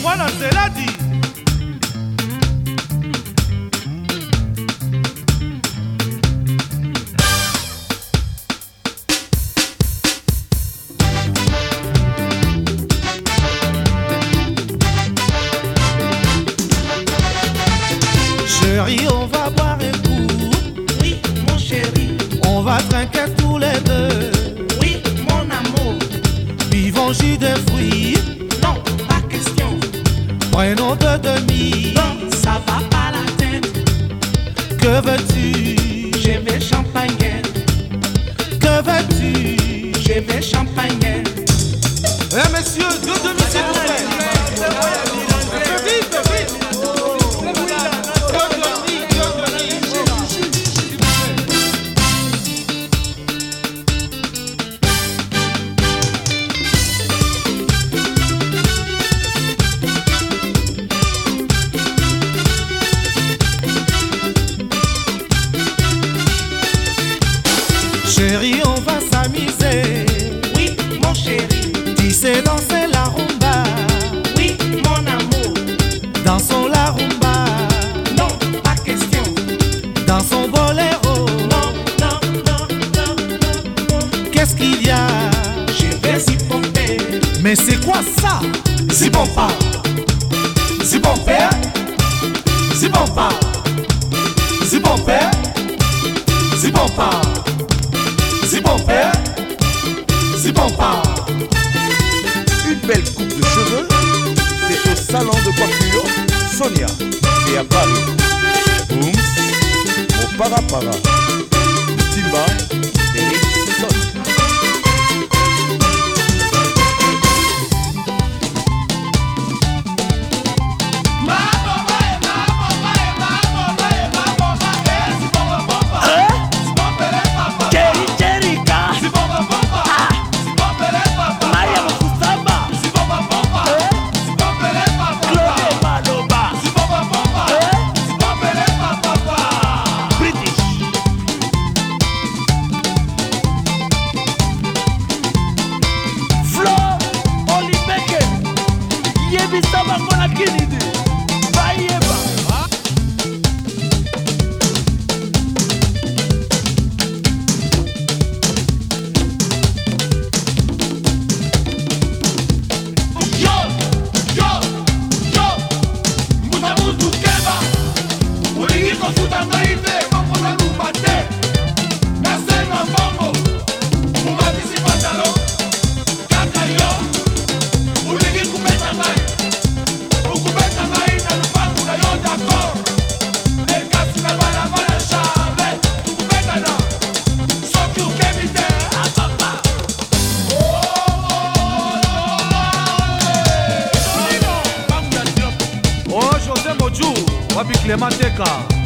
Merci. Chérie, on va boire un coup. Oui, mon chéri. On va trinquer tous les deux. Oui, mon amour. Buvons jus de fruits. Prenons deux demi. Non, ça va pas la tête. Que veux-tu? Je vais champagne. Que veux-tu? Je vais champagne. Eh messieurs, deux demi sais danser la rumba. Oui, mon amour. Dansons la rumba. Non, pas question. Dansons boléro. Non, non, non, non, non, non. Qu'est-ce qu'il y a? Je vais y pomper. Mais c'est quoi ça? Si bon pas. Si bon père. Si bon pas. Si bon père. Si bon belle coupe de cheveux, c'est au salon de coiffure Sonia et à Paris. Ooms, mon parapara. Timba, papi clemateka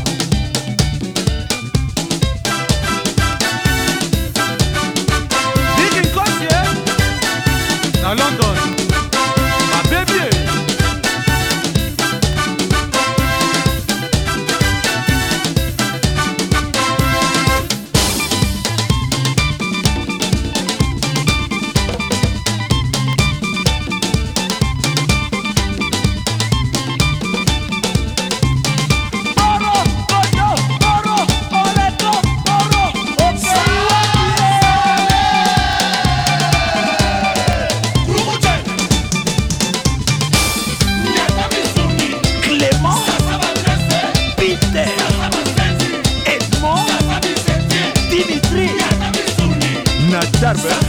Barber.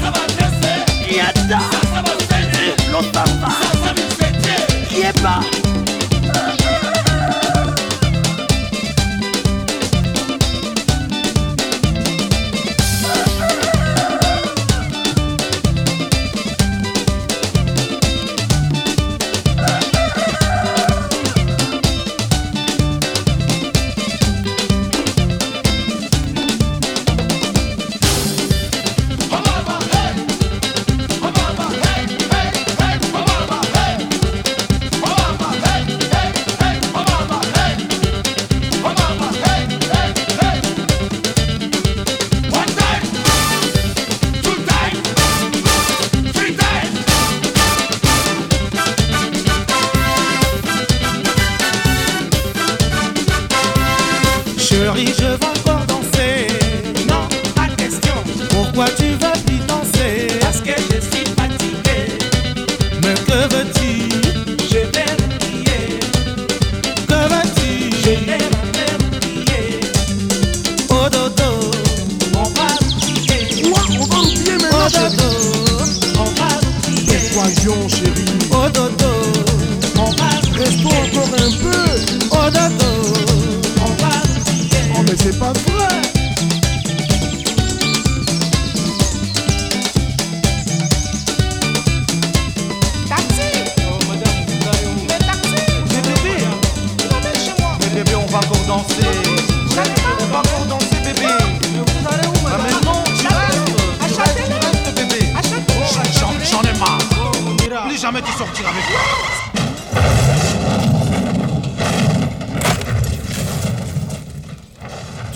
envie, je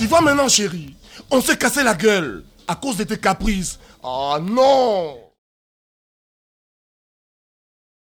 Tu vois maintenant, chérie, on s'est cassé la gueule à cause de tes caprices. Ah non